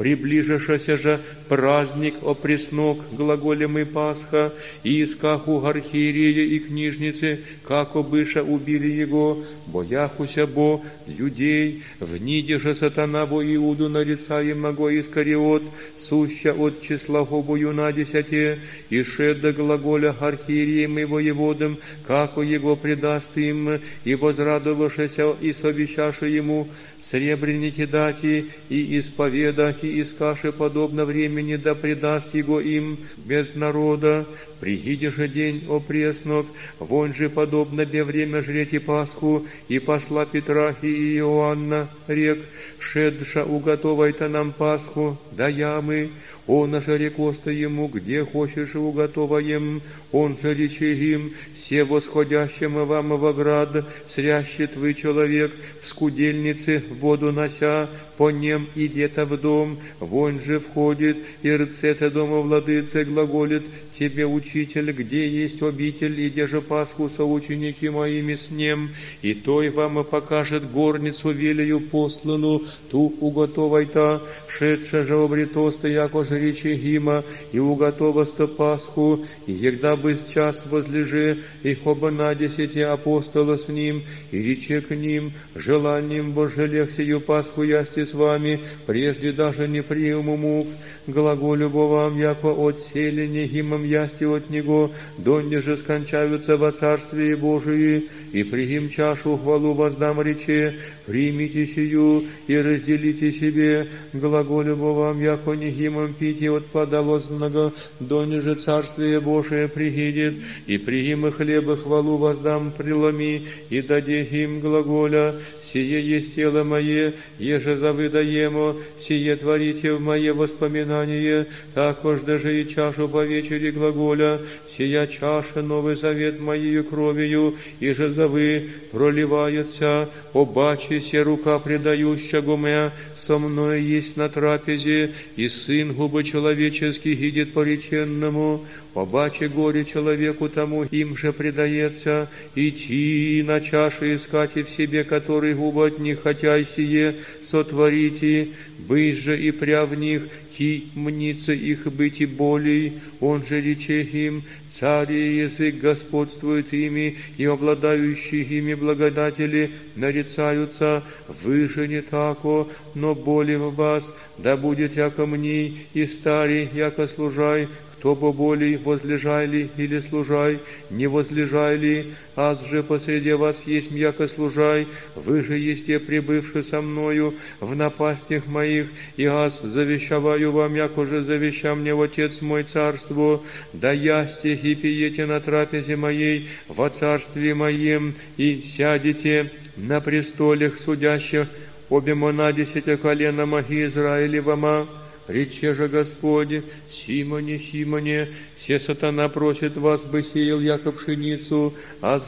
Приближешься же праздник опреснок, глаголем и Пасха, и искаху архиерея и книжницы, как обыша убили его, бояхуся бо людей, в ниде же сатана во Иуду нарицаемого Искариот, суща от числа гобою на десяте, и шеда глаголя архиереем и воеводом, како его предаст им, и возрадовавшися и совещаше ему, сребреники дати и исповедахи из каши подобно времени да предаст его им без народа, Прииди же день, о преснок, вон же подобно бе время жрете Пасху, и посла Петра и Иоанна рек, шедша уготовай-то нам Пасху, да ямы, он же рекоста ему, где хочешь уготоваем, он же рече им, все восходящим вам в оград, срящет вы человек, в скудельнице воду нося, по нем идет в дом, вон же входит, и рцета дома владыцы глаголит, тебе, учитель, где есть обитель, и где же Пасху соученики моими с ним, и той вам покажет горницу велею послану, ту уготовай-то, шедша же обретоста, яко же речи гима, и уготовоста Пасху, и егда бы час возлежи, их оба на десяти апостола с ним, и рече к ним, желанием вожелех сию Пасху ясти с вами, прежде даже не приму мук, глаголю вам, яко от селения гимом ясти от него, донде же скончаются во Царствие Божие, и пригим чашу хвалу воздам рече, примите сию и разделите себе, глаголю вам, яко не гимом пить и отпадалозного, донде же Царствие Божие пригидет, и пригим хлеба хвалу воздам преломи, и даде им глаголя, сие есть тело мое, еже завыдаемо, сие творите в мое воспоминание, також даже и чашу по вечере глаголя, сия чаша новый завет моею кровью, и же завы проливается, обачися рука предающего мя, со мной есть на трапезе, и сын губы человеческий идет пореченному, побаче горе человеку тому, им же предается, идти на чаше искать и в себе, который губа от них, хотя и сие сотворите, быть же и пря в них, ки мнится их быть и болей, он же рече им, царь и язык господствует ими, и обладающие ими благодатели нарицаются, вы же не тако, но боли в вас, да будет яко мне, и старый, яко служай, кто бы болей возлежай ли или служай, не возлежай ли, аз же посреди вас есть м'яко служай, вы же есте прибывши со мною в напастях моих, и аз завещаваю вам, яко же завеща мне Отец мой царство, да ясте и пиете на трапезе моей во царстве моем, и сядете на престолях судящих, обе на десяти колена моги Израилевома, Рече же Господи, Симоне, Симоне, все сатана просит вас бы сеял яко пшеницу,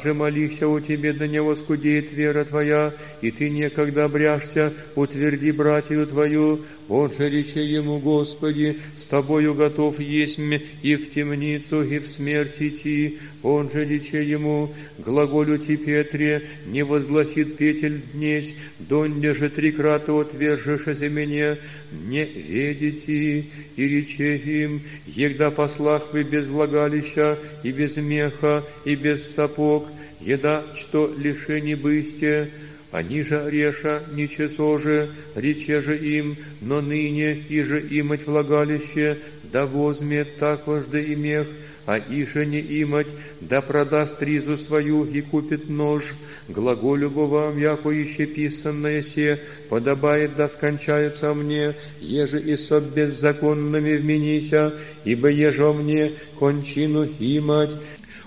же молихся у тебе, до него скудеет вера твоя, и ты некогда бряшься, утверди братью твою, он же рече ему, Господи, с тобою готов есть и в темницу, и в смерть идти. Он же рече ему, глаголю ти Петре, не возгласит петель днесь, донде же три крата отвержешься меня, не ведите, и рече им, егда послах вы без влагалища, и без меха, и без сапог, еда, что лишени бысте, они же реша ничего же, рече же им, но ныне и же имать влагалище, да возьмет так вожды и мех, а иже не имать, да продаст ризу свою и купит нож. Глаголю вам, яко еще писанное се, подобает да скончается мне, еже и со беззаконными вменися, ибо еже мне кончину имать,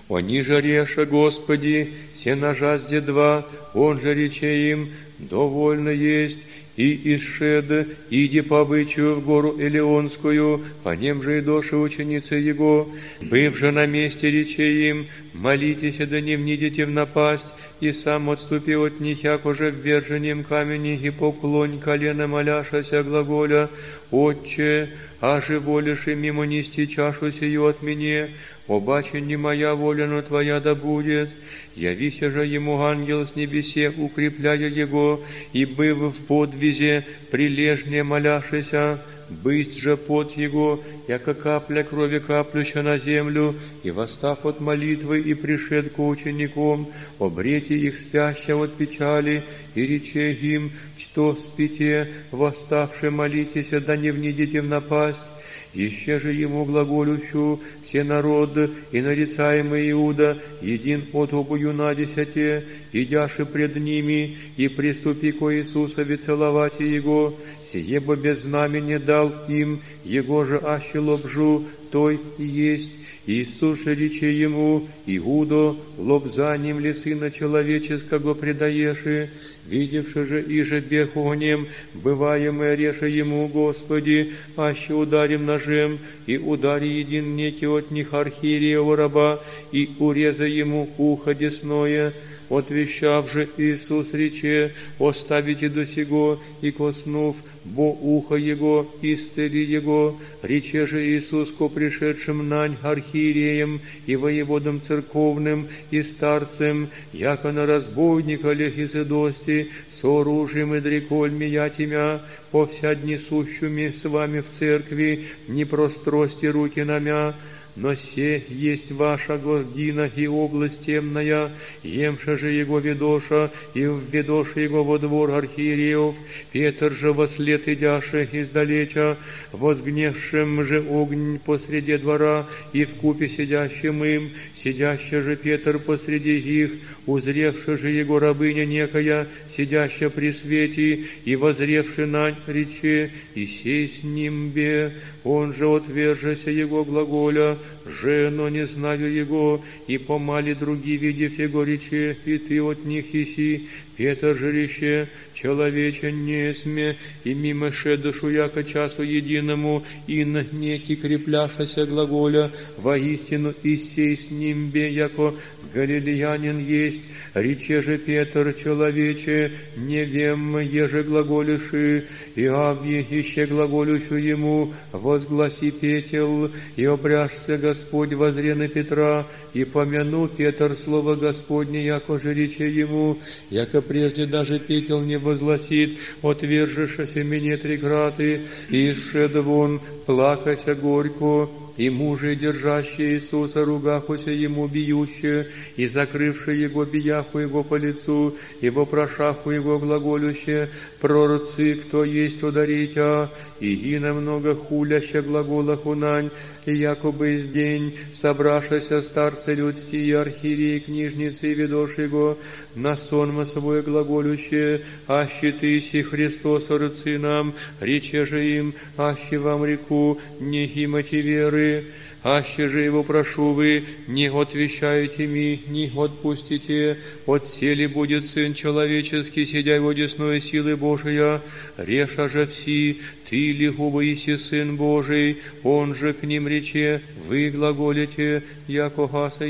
они же реша, Господи, все на жазде два, он же рече им, довольно есть, и из Шеда, иди по обычаю в гору Элеонскую, по нем же и доши ученицы его, быв же на месте рече им, молитесь, да не внидите в напасть, и сам отступи от них, як уже ввержением камени, и поклонь колено моляшася глаголя, Отче, аже волишь и мимо нести чашу сию от меня, обаче не моя воля, но Твоя да будет. Явися же ему ангел с небесе, укрепляя его, и быв в подвизе, прилежнее моляшися, быть же пот его, яко капля крови каплюща на землю, и восстав от молитвы и пришед к ученикам, обрете их спящего от печали, и рече им, что спите, восставши молитесь, да не внидите в напасть, еще же ему глаголющу все народы и нарицаемый Иуда, един от обую на десяте, идяши пред ними, и приступи ко Иисусове целовать Его, сие бы без знамени дал им, Его же аще лобжу, той и есть, Иисус же рече ему, Иудо, лобзанием ли Сына Человеческого предаеши, видевши же и же бег огнем, бываем и реша ему, Господи, аще ударим ножем, и удари един некий от них архиерева раба, и уреза ему ухо десное, отвещав же Иисус рече, оставите до сего, и коснув, бо ухо Его, исцели Его, рече же Иисус ко пришедшим нань архиереем и воеводам церковным и старцем, яко на разбойника Лехизедости, с оружием и дрекольми я тебя, с вами в церкви, не прострости руки на мя, но се есть ваша гордина и область темная, емша же его ведоша, и введоша его во двор архиереев, Петр же во след идяше издалеча, возгневшим же огонь посреди двора, и в купе сидящим им, сидящий же Петр посреди их, узревши же его рабыня некая, сидящая при свете, и возревши на рече, и сей с ним бе, он же отвержася его глаголя, жено не знаю его, и помали другие, видев его рече, и ты от них иси, Петр же реще, человече не сме, и мимо душу яко часу единому, и на неки крепляшася глаголя, воистину и сей с ним бе, яко галилеянин есть, рече же Петр, человече, не вем, еже глаголиши, и абье еще глаголющу ему, возгласи Петел, и обряжся Господь возре на Петра, и помяну Петр слово Господне, яко же рече ему, яко прежде даже Петел не возгласит, отвержешься мне трикраты, и шед вон, плакася горько, и мужи, держащие Иисуса, ругахуся ему биющие, и закрывшие его бияху его по лицу, и вопрошаху его глаголюще, прорцы, кто есть ударитя, и и намного хуляща глаголах унань, и якобы из день, собравшися старцы людские, архиереи, книжницы и ведошь его, на сон массовое глаголюще, аще ты си Христос, рыцы нам, рече же им, аще вам реку, не гимати веры, аще же его прошу вы, не отвещаете ми, не отпустите, от сели будет Сын Человеческий, сидя его десной силы Божия, реша же все, ты ли губоиси Сын Божий, он же к ним рече, вы глаголите, яко гаса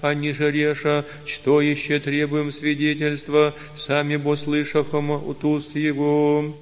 а ниже реша, что еще требуем свидетельства, сами бо слышахом от уст его.